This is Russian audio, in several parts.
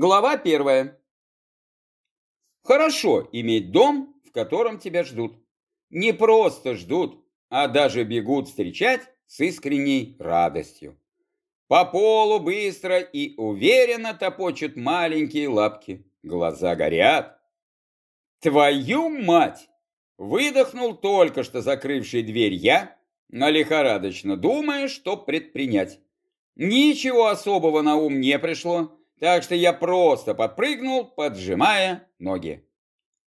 Глава первая. Хорошо иметь дом, в котором тебя ждут. Не просто ждут, а даже бегут встречать с искренней радостью. По полу быстро и уверенно топочут маленькие лапки. Глаза горят. Твою мать! Выдохнул только что закрывший дверь я, но лихорадочно думая, что предпринять. Ничего особого на ум не пришло, так что я просто подпрыгнул, поджимая ноги.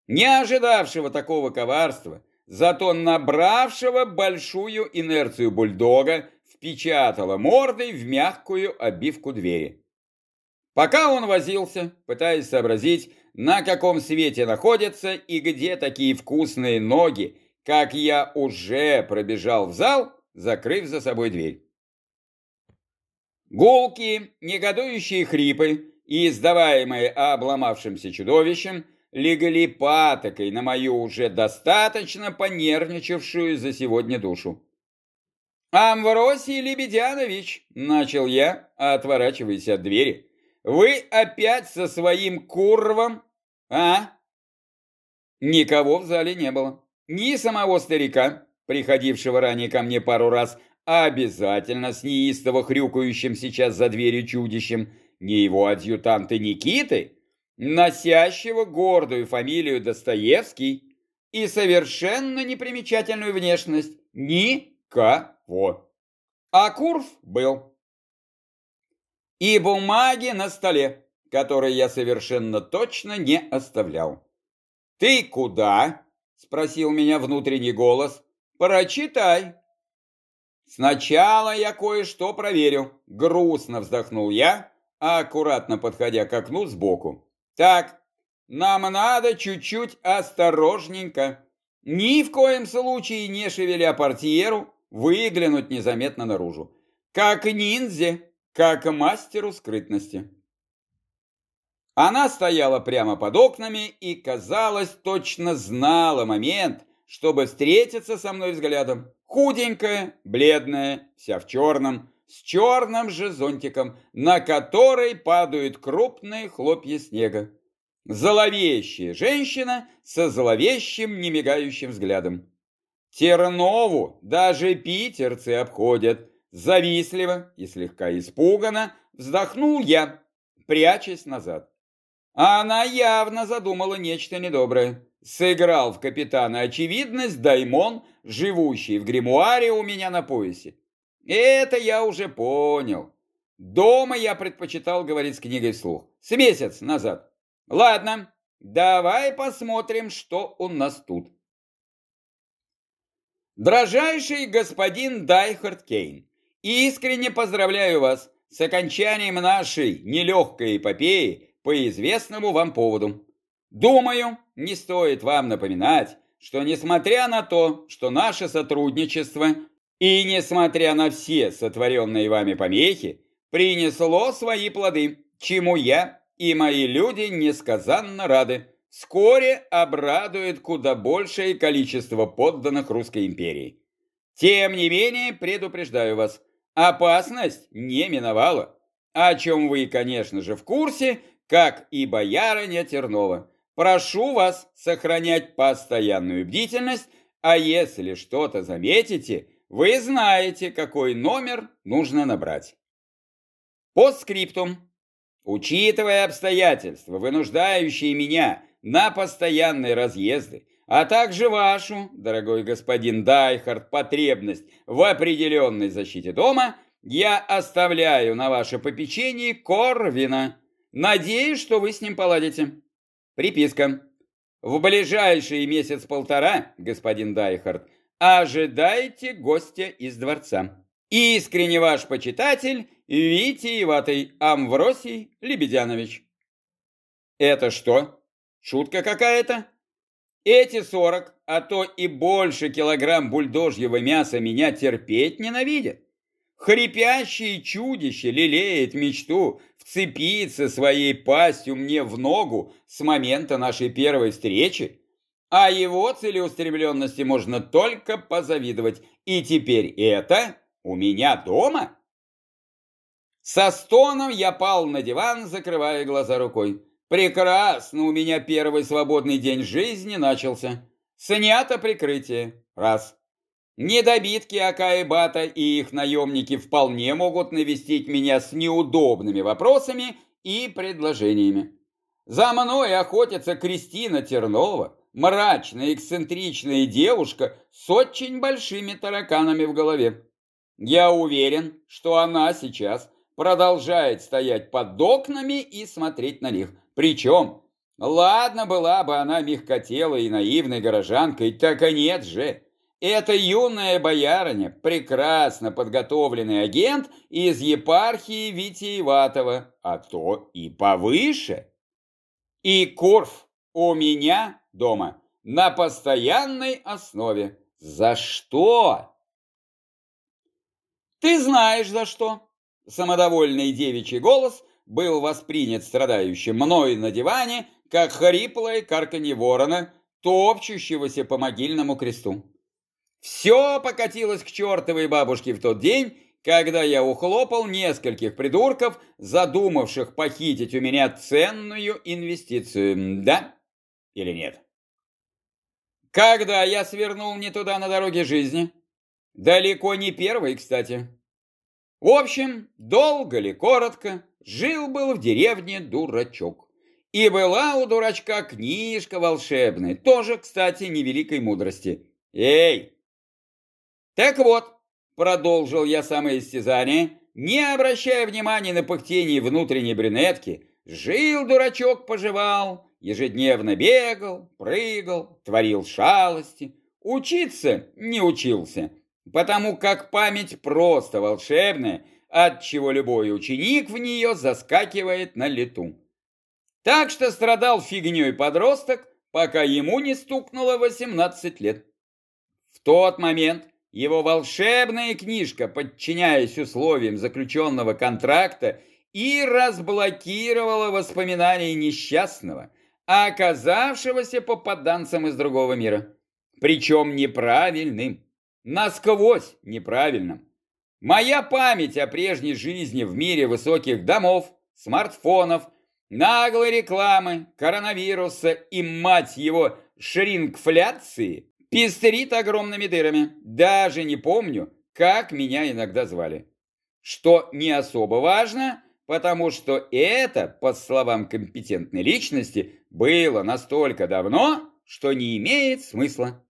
Не ожидавшего такого коварства, зато набравшего большую инерцию бульдога, впечатала мордой в мягкую обивку двери. Пока он возился, пытаясь сообразить, на каком свете находится и где такие вкусные ноги, как я уже пробежал в зал, закрыв за собой дверь. Гулки, негодующие хрипы и издаваемые обломавшимся чудовищем легли патокой на мою уже достаточно понервничавшую за сегодня душу. «Амвросий Лебедянович», — начал я, отворачиваясь от двери, — «вы опять со своим курвом, а?» Никого в зале не было. Ни самого старика, приходившего ранее ко мне пару раз, а обязательно с неистово хрюкающим сейчас за дверью чудищем, не его адъютанта Никиты, носящего гордую фамилию Достоевский и совершенно непримечательную внешность никого. А Курф был. И бумаги на столе, которые я совершенно точно не оставлял. «Ты куда?» – спросил меня внутренний голос. «Прочитай». «Сначала я кое-что проверю», — грустно вздохнул я, аккуратно подходя к окну сбоку. «Так, нам надо чуть-чуть осторожненько, ни в коем случае не шевеля портьеру, выглянуть незаметно наружу. Как ниндзя, как мастеру скрытности». Она стояла прямо под окнами и, казалось, точно знала момент, чтобы встретиться со мной взглядом. Худенькая, бледная, вся в черном, с черным же зонтиком, на который падают крупные хлопья снега. Зловещая женщина со зловещим немигающим взглядом. Тернову даже питерцы обходят. Завистливо и слегка испуганно вздохнул я, прячась назад. Она явно задумала нечто недоброе. Сыграл в капитана очевидность Даймон, живущий в гримуаре у меня на поясе. Это я уже понял. Дома я предпочитал говорить с книгой вслух. С месяц назад. Ладно, давай посмотрим, что у нас тут. Дрожайший господин Дайхард Кейн, искренне поздравляю вас с окончанием нашей нелегкой эпопеи по известному вам поводу. Думаю, не стоит вам напоминать, что несмотря на то, что наше сотрудничество и несмотря на все сотворенные вами помехи, принесло свои плоды, чему я и мои люди несказанно рады, вскоре обрадует куда большее количество подданных Русской империи. Тем не менее, предупреждаю вас, опасность не миновала, о чем вы, конечно же, в курсе, как и боярыня Тернова. Прошу вас сохранять постоянную бдительность, а если что-то заметите, вы знаете, какой номер нужно набрать. Постскриптум. Учитывая обстоятельства, вынуждающие меня на постоянные разъезды, а также вашу, дорогой господин Дайхард, потребность в определенной защите дома, я оставляю на ваше попечение Корвина. Надеюсь, что вы с ним поладите. Приписка. В ближайший месяц-полтора, господин Дайхард, ожидайте гостя из дворца. Искренне ваш почитатель Витиеватый Амвросий Лебедянович. Это что? Шутка какая-то? Эти сорок, а то и больше килограмм бульдожьего мяса меня терпеть ненавидят. Хрипящее чудище лелеет мечту вцепиться своей пастью мне в ногу с момента нашей первой встречи, а его целеустремленности можно только позавидовать. И теперь это у меня дома? Со стоном я пал на диван, закрывая глаза рукой. Прекрасно, у меня первый свободный день жизни начался. Снято прикрытие. Раз. Недобитки Акаибата и их наемники вполне могут навестить меня с неудобными вопросами и предложениями. За мной охотится Кристина Тернова, мрачная, эксцентричная девушка с очень большими тараканами в голове. Я уверен, что она сейчас продолжает стоять под окнами и смотреть на них. Причем, ладно была бы она мягкотелой и наивной горожанкой, так и нет же. Это юная боярыня, прекрасно подготовленный агент из епархии Витиеватого, а то и повыше. И Корф у меня дома на постоянной основе. За что? Ты знаешь за что. Самодовольный девичий голос был воспринят страдающим мной на диване, как хриплое карканье ворона, топчущегося по могильному кресту. Все покатилось к чертовой бабушке в тот день, когда я ухлопал нескольких придурков, задумавших похитить у меня ценную инвестицию. Да или нет? Когда я свернул не туда на дороге жизни? Далеко не первый, кстати. В общем, долго ли, коротко, жил-был в деревне дурачок. И была у дурачка книжка волшебная, тоже, кстати, невеликой мудрости. Эй! Так вот, продолжил я самоистязание, не обращая внимания на пыхтение внутренней брюнетки, жил дурачок, поживал, ежедневно бегал, прыгал, творил шалости, учиться не учился, потому как память просто волшебная, отчего любой ученик в нее заскакивает на лету. Так что страдал фигней подросток, пока ему не стукнуло 18 лет. В тот момент его волшебная книжка, подчиняясь условиям заключенного контракта, и разблокировала воспоминания несчастного, оказавшегося попаданцем из другого мира. Причем неправильным насквозь неправильным. Моя память о прежней жизни в мире высоких домов, смартфонов, наглой рекламы, коронавируса и, мать его, шрингфляции пестрит огромными дырами. Даже не помню, как меня иногда звали. Что не особо важно, потому что это, по словам компетентной личности, было настолько давно, что не имеет смысла.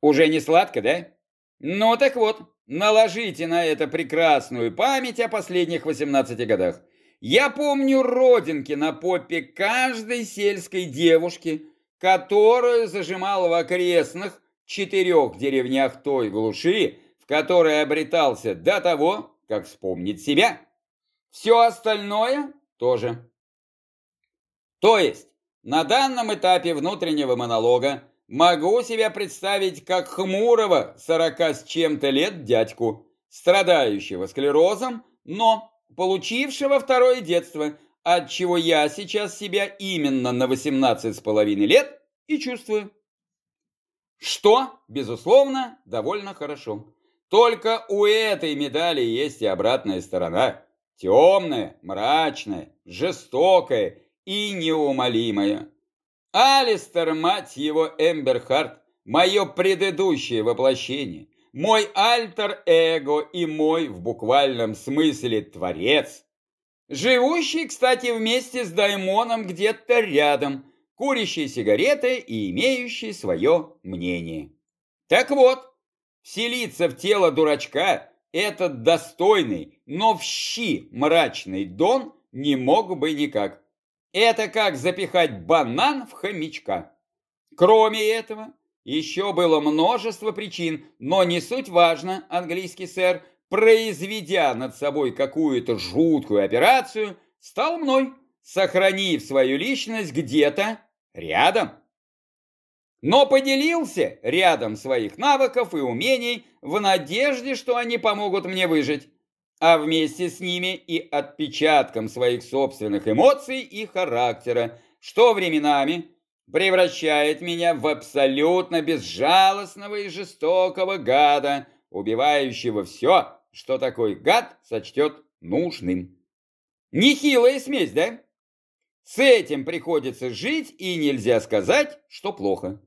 Уже не сладко, да? Ну так вот, наложите на это прекрасную память о последних 18 годах. Я помню родинки на попе каждой сельской девушки, которую зажимал в окрестных четырех деревнях той глуши, в которой обретался до того, как вспомнить себя. Все остальное тоже. То есть, на данном этапе внутреннего монолога Могу себя представить как хмурого сорока с чем-то лет дядьку, страдающего склерозом, но получившего второе детство, от чего я сейчас себя именно на 18 с половиной лет и чувствую. Что, безусловно, довольно хорошо. Только у этой медали есть и обратная сторона. Темная, мрачная, жестокая и неумолимая. Алистер, мать его, Эмберхарт, мое предыдущее воплощение, мой альтер-эго и мой, в буквальном смысле, творец, живущий, кстати, вместе с Даймоном где-то рядом, курящий сигареты и имеющий свое мнение. Так вот, вселиться в тело дурачка этот достойный, но в щи мрачный Дон не мог бы никак. Это как запихать банан в хомячка. Кроме этого, еще было множество причин, но не суть важно, английский сэр, произведя над собой какую-то жуткую операцию, стал мной, сохранив свою личность где-то рядом. Но поделился рядом своих навыков и умений в надежде, что они помогут мне выжить а вместе с ними и отпечатком своих собственных эмоций и характера, что временами превращает меня в абсолютно безжалостного и жестокого гада, убивающего все, что такой гад сочтет нужным. Нехилая смесь, да? С этим приходится жить, и нельзя сказать, что плохо.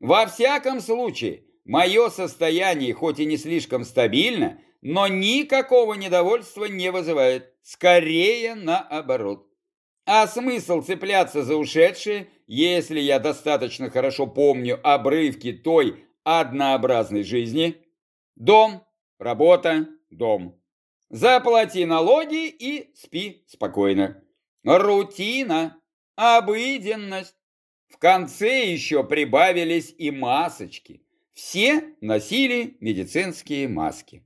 Во всяком случае, мое состояние хоть и не слишком стабильно, но никакого недовольства не вызывает, скорее наоборот. А смысл цепляться за ушедшее, если я достаточно хорошо помню обрывки той однообразной жизни? Дом, работа, дом. Заплати налоги и спи спокойно. Рутина, обыденность. В конце еще прибавились и масочки. Все носили медицинские маски.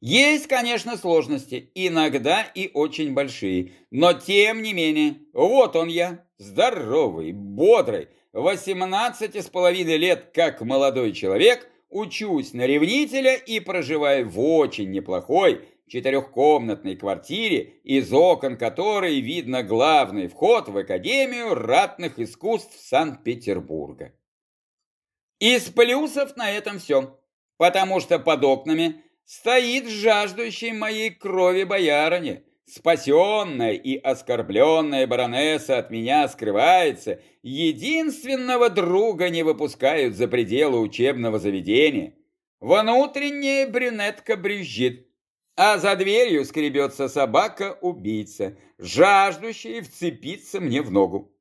Есть, конечно, сложности, иногда и очень большие, но тем не менее, вот он я, здоровый, бодрый, 18 с половиной лет как молодой человек, учусь на ревнителя и проживаю в очень неплохой четырехкомнатной квартире, из окон которой видно главный вход в Академию ратных искусств Санкт-Петербурга. Из плюсов на этом все, потому что под окнами стоит жаждущий моей крови боярыня, спасенная и оскорбленная баронесса от меня скрывается, единственного друга не выпускают за пределы учебного заведения. Внутренняя брюнетка брюзжит, а за дверью скребется собака-убийца, жаждущая вцепиться мне в ногу.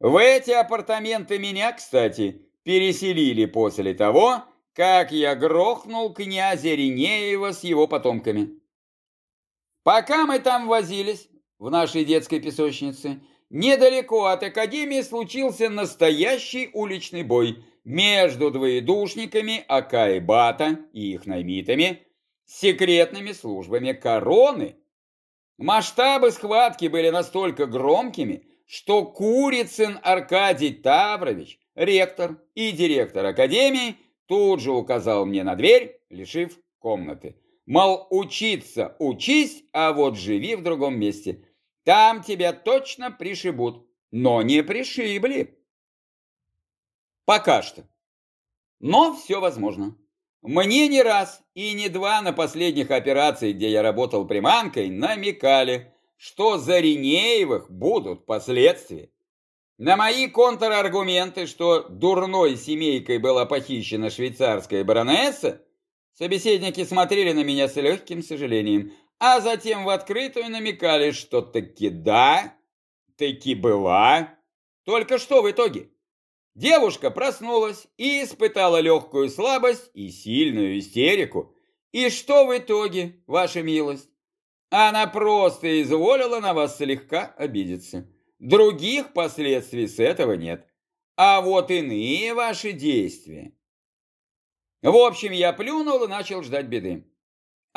В эти апартаменты меня, кстати, переселили после того, как я грохнул князя Ринеева с его потомками. Пока мы там возились, в нашей детской песочнице, недалеко от академии случился настоящий уличный бой между двоедушниками Ака и Бата и их наймитами, секретными службами короны. Масштабы схватки были настолько громкими, что Курицын Аркадий Таврович, ректор и директор академии, тут же указал мне на дверь, лишив комнаты. Мол, учиться учись, а вот живи в другом месте. Там тебя точно пришибут, но не пришибли. Пока что. Но все возможно. Мне не раз и не два на последних операциях, где я работал приманкой, намекали, что за Ринеевых будут последствия. На мои контраргументы, что дурной семейкой была похищена швейцарская баронесса, собеседники смотрели на меня с легким сожалением, а затем в открытую намекали, что таки да, таки была. Только что в итоге? Девушка проснулась и испытала легкую слабость и сильную истерику. И что в итоге, ваша милость? Она просто изволила на вас слегка обидеться. Других последствий с этого нет. А вот иные ваши действия. В общем, я плюнул и начал ждать беды.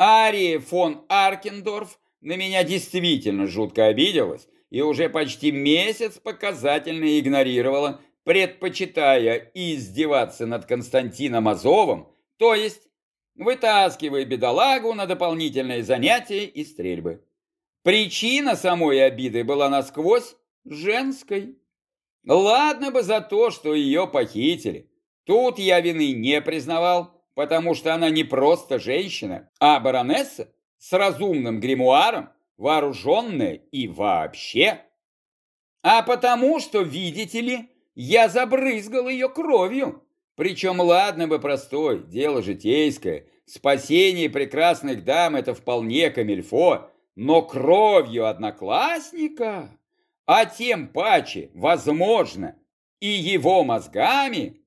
Ария фон Аркендорф на меня действительно жутко обиделась и уже почти месяц показательно игнорировала, предпочитая издеваться над Константином Азовым, то есть вытаскивая бедолагу на дополнительные занятия и стрельбы. Причина самой обиды была насквозь женской. Ладно бы за то, что ее похитили. Тут я вины не признавал, потому что она не просто женщина, а баронесса с разумным гримуаром, вооруженная и вообще. А потому что, видите ли, я забрызгал ее кровью. Причем, ладно бы простой, дело житейское. Спасение прекрасных дам – это вполне камильфо, но кровью одноклассника а тем паче, возможно, и его мозгами.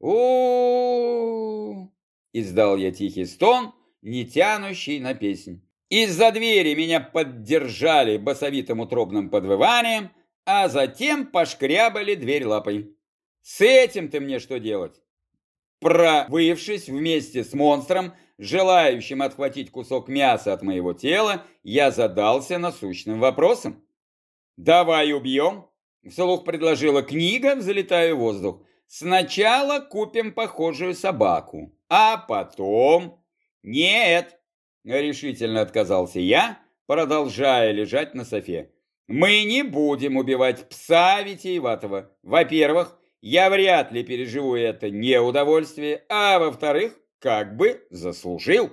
У издал я тихий стон, не тянущий на песнь. Из-за двери меня поддержали басовитым утробным подвыванием, а затем пошкрябали дверь лапой. С этим ты мне что делать? Провывшись вместе с монстром, желающим отхватить кусок мяса от моего тела, я задался насущным вопросом. «Давай убьем», — вслух предложила книга, взлетая в воздух. «Сначала купим похожую собаку, а потом...» «Нет», — решительно отказался я, продолжая лежать на софе. «Мы не будем убивать пса Витиеватого. Во-первых, я вряд ли переживу это неудовольствие, а во-вторых, как бы заслужил».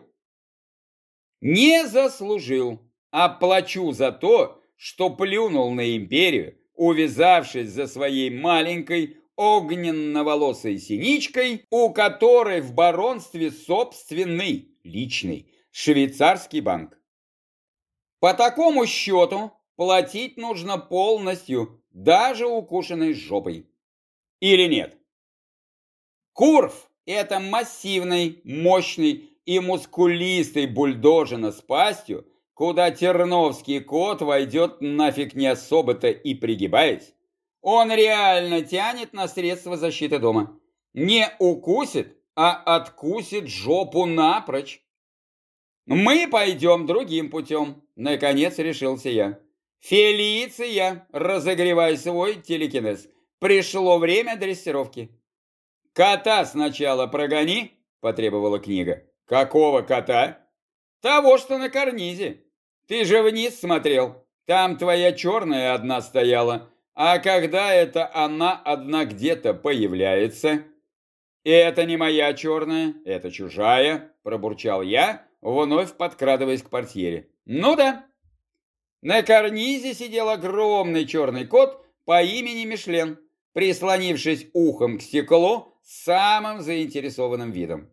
Не заслужил, а плачу за то, что плюнул на империю, увязавшись за своей маленькой огненно-волосой синичкой, у которой в баронстве собственный, личный, швейцарский банк. По такому счету платить нужно полностью, даже укушенной жопой. Или нет? Курв – это массивный, мощный и мускулистый бульдожина с пастью, куда терновский кот войдет нафиг не особо-то и пригибаясь. Он реально тянет на средства защиты дома. Не укусит, а откусит жопу напрочь. Мы пойдем другим путем, наконец решился я. Фелиция, разогревай свой телекинез. Пришло время дрессировки. Кота сначала прогони, потребовала книга. Какого кота? Того, что на карнизе. Ты же вниз смотрел. Там твоя черная одна стояла. А когда это она одна где-то появляется? Это не моя черная, это чужая, пробурчал я, вновь подкрадываясь к портьере. Ну да. На карнизе сидел огромный черный кот по имени Мишлен, прислонившись ухом к стеклу с самым заинтересованным видом.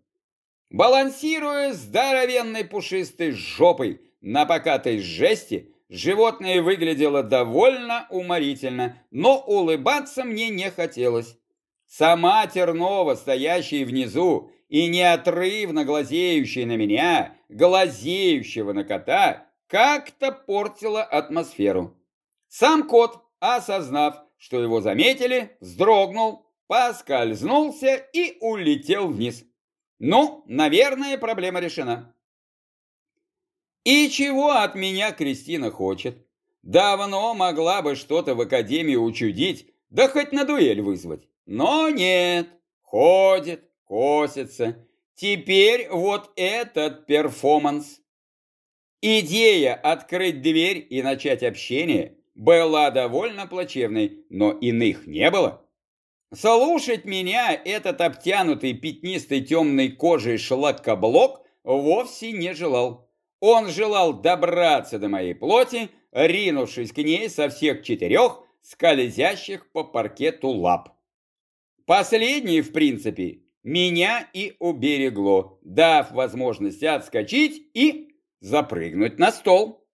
Балансируя здоровенной пушистой жопой на покатой жести, Животное выглядело довольно уморительно, но улыбаться мне не хотелось. Сама Тернова, стоящая внизу и неотрывно глазеющая на меня, глазеющего на кота, как-то портила атмосферу. Сам кот, осознав, что его заметили, вздрогнул, поскользнулся и улетел вниз. Ну, наверное, проблема решена. И чего от меня Кристина хочет? Давно могла бы что-то в академии учудить, да хоть на дуэль вызвать. Но нет, ходит, косится. Теперь вот этот перформанс. Идея открыть дверь и начать общение была довольно плачевной, но иных не было. Слушать меня этот обтянутый пятнистой темной кожей шлакоблок вовсе не желал. Он желал добраться до моей плоти, ринувшись к ней со всех четырех скользящих по паркету лап. Последнее, в принципе, меня и уберегло, дав возможность отскочить и запрыгнуть на стол.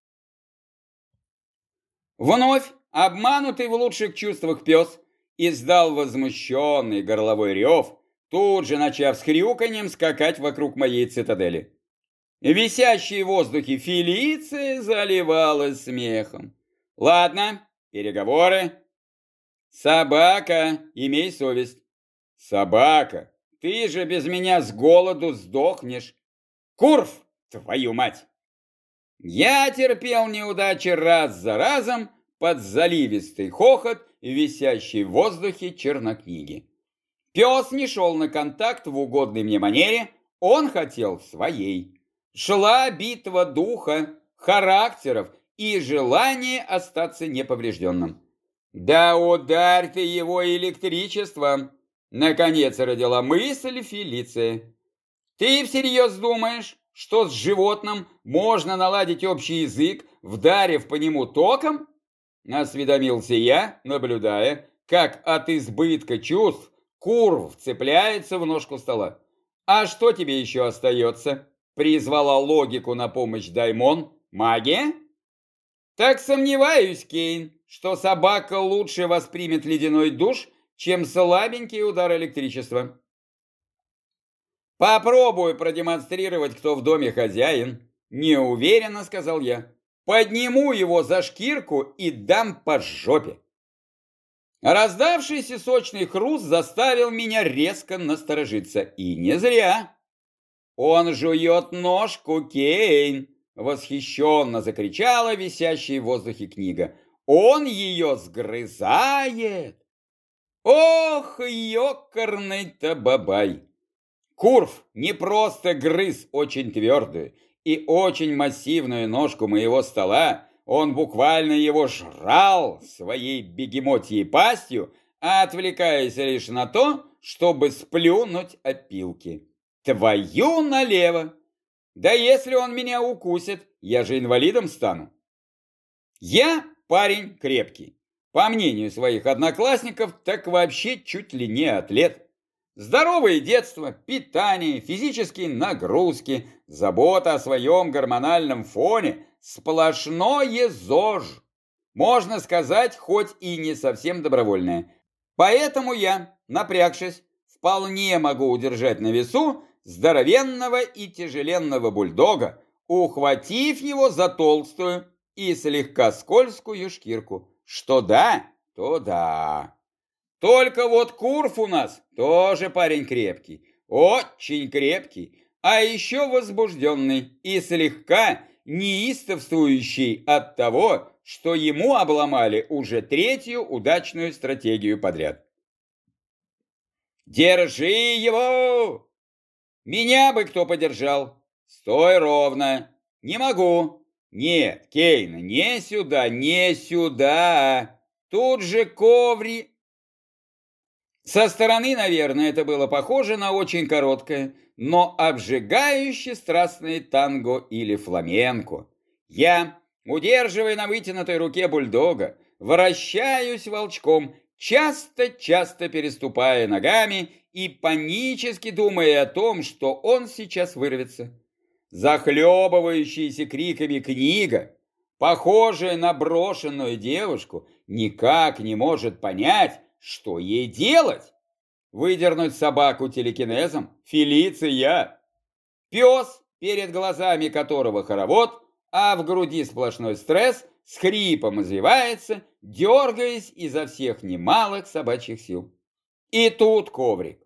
Вновь обманутый в лучших чувствах пес издал возмущенный горловой рев, тут же начав с хрюканьем скакать вокруг моей цитадели. Висящие в воздухе Фелиция заливалась смехом. Ладно, переговоры. Собака, имей совесть. Собака, ты же без меня с голоду сдохнешь. Курв, твою мать! Я терпел неудачи раз за разом под заливистый хохот, висящий в воздухе чернокниги. Пес не шел на контакт в угодной мне манере, он хотел своей. Шла битва духа, характеров и желание остаться неповрежденным. Да ударь ты его электричеством! Наконец родила мысль Фелиция. Ты всерьез думаешь, что с животным можно наладить общий язык, вдарив по нему током? Осведомился я, наблюдая, как от избытка чувств курв цепляется в ножку стола. А что тебе еще остается? Призвала логику на помощь Даймон. Магия? Так сомневаюсь, Кейн, что собака лучше воспримет ледяной душ, чем слабенький удар электричества. Попробую продемонстрировать, кто в доме хозяин. Неуверенно, сказал я. Подниму его за шкирку и дам по жопе. Раздавшийся сочный хруст заставил меня резко насторожиться. И не зря. «Он жует ножку, Кейн!» — восхищенно закричала висящая в воздухе книга. «Он ее сгрызает!» «Ох, ёкарный-то бабай!» Курф не просто грыз очень твердую и очень массивную ножку моего стола, он буквально его жрал своей бегемотьей пастью, отвлекаясь лишь на то, чтобы сплюнуть опилки. Твою налево! Да если он меня укусит, я же инвалидом стану. Я парень крепкий. По мнению своих одноклассников, так вообще чуть ли не атлет. Здоровое детство, питание, физические нагрузки, забота о своем гормональном фоне, сплошное ЗОЖ. Можно сказать, хоть и не совсем добровольное. Поэтому я, напрягшись, вполне могу удержать на весу здоровенного и тяжеленного бульдога, ухватив его за толстую и слегка скользкую шкирку. Что да, то да. Только вот Курф у нас тоже парень крепкий, очень крепкий, а еще возбужденный и слегка неистовствующий от того, что ему обломали уже третью удачную стратегию подряд. «Держи его!» «Меня бы кто подержал!» «Стой ровно!» «Не могу!» «Нет, Кейн, не сюда, не сюда!» «Тут же коври...» Со стороны, наверное, это было похоже на очень короткое, но обжигающе страстное танго или фламенко. Я, удерживая на вытянутой руке бульдога, вращаюсь волчком, часто-часто переступая ногами и панически думая о том, что он сейчас вырвется. Захлебывающаяся криками книга, похожая на брошенную девушку, никак не может понять, что ей делать. Выдернуть собаку телекинезом? Фелиция! Пес, перед глазами которого хоровод, а в груди сплошной стресс, с хрипом извивается, дергаясь изо всех немалых собачьих сил. И тут коврик.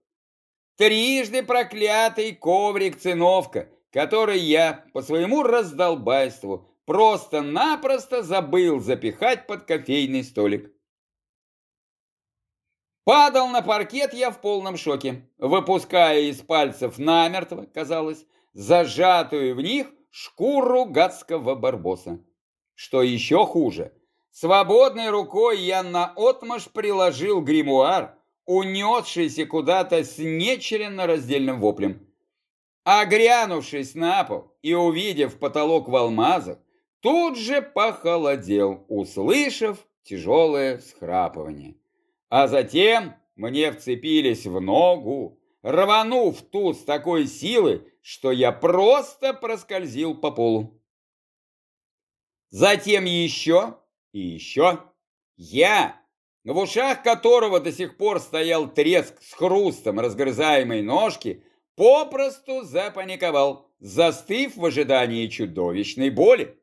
Трижды проклятый коврик-циновка, который я по своему раздолбайству просто-напросто забыл запихать под кофейный столик. Падал на паркет я в полном шоке, выпуская из пальцев намертво, казалось, зажатую в них шкуру гадского барбоса. Что еще хуже, свободной рукой я наотмашь приложил гримуар, унесшийся куда-то с нечренно-раздельным воплем. Огрянувшись на пол и увидев потолок в алмазах, тут же похолодел, услышав тяжелое схрапывание. А затем мне вцепились в ногу, рванув ту с такой силы, что я просто проскользил по полу. Затем еще и еще. Я, в ушах которого до сих пор стоял треск с хрустом разгрызаемой ножки, попросту запаниковал, застыв в ожидании чудовищной боли.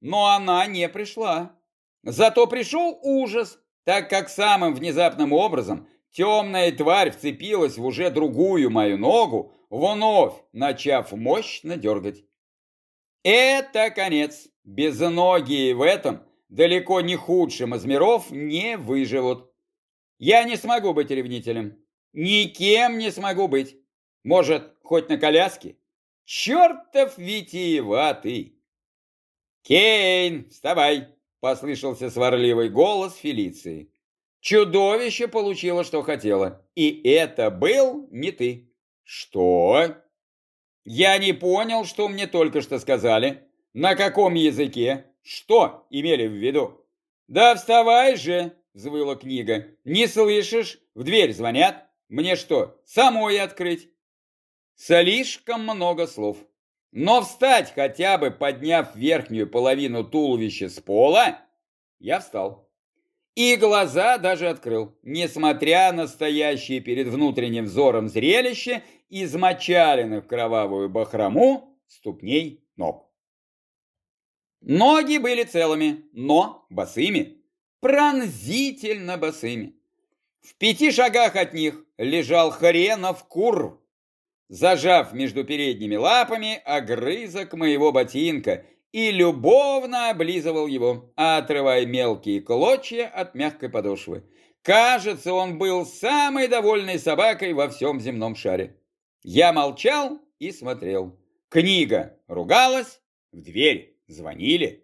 Но она не пришла. Зато пришел ужас, так как самым внезапным образом темная тварь вцепилась в уже другую мою ногу, вновь начав мощно дергать. Это конец. Безногие в этом, далеко не худшем из миров, не выживут. Я не смогу быть ревнителем. Никем не смогу быть. Может, хоть на коляске? Чертов витиеватый! Кейн, вставай! Послышался сварливый голос Фелиции. Чудовище получило, что хотело. И это был не ты. Что? Я не понял, что мне только что сказали. На каком языке? Что имели в виду? Да вставай же, взвыла книга. Не слышишь? В дверь звонят. Мне что, самой открыть? Слишком много слов. Но встать хотя бы, подняв верхнюю половину туловища с пола, я встал. И глаза даже открыл, несмотря на стоящее перед внутренним взором зрелище измочаленных кровавую бахрому ступней ног. Ноги были целыми, но босыми, пронзительно босыми. В пяти шагах от них лежал хренов кур зажав между передними лапами огрызок моего ботинка и любовно облизывал его, отрывая мелкие клочья от мягкой подошвы. Кажется, он был самой довольной собакой во всем земном шаре. Я молчал и смотрел. Книга ругалась, в дверь звонили.